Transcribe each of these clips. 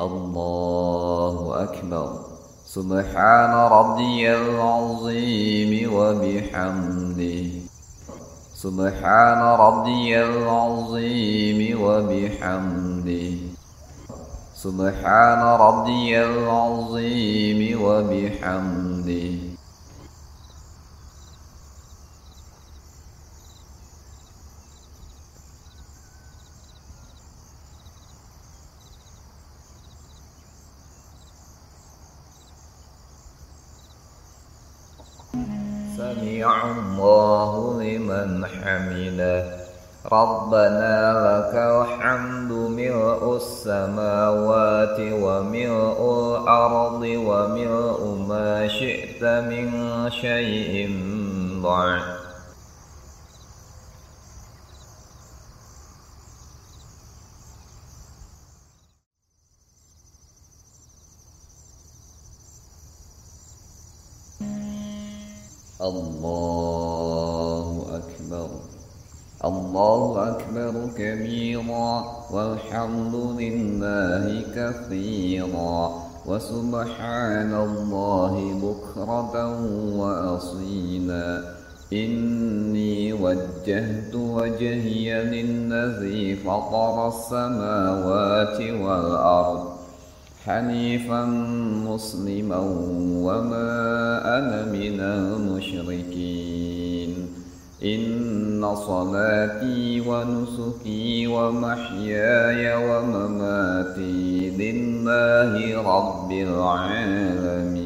الله أكبر. سبحان ربي العظيم وبحمده. سبحان ربي العظيم وبحمده. سبحان ربي العظيم وبحمده. سمع الله لمن حمده. ربنا لك الحمد ملء السماوات وملء الأرض وملء ما شئت من شيء بعد. الله أكبر. الله أكبر كبيرا والحمد لله كثيرا. وسبحان الله بكرة وأصيلا. إني وجهت وجهي للذي فطر السماوات والأرض. حنيفا مسلما وما أنا من المشركين. إن صلاتي ونسكي ومحياي ومماتي لله رب العالمين.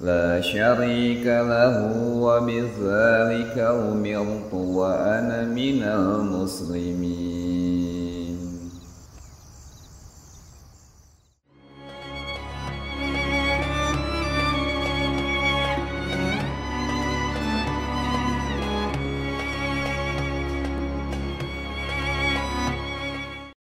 لا شريك له وبذلك أمرت وأنا من المسلمين.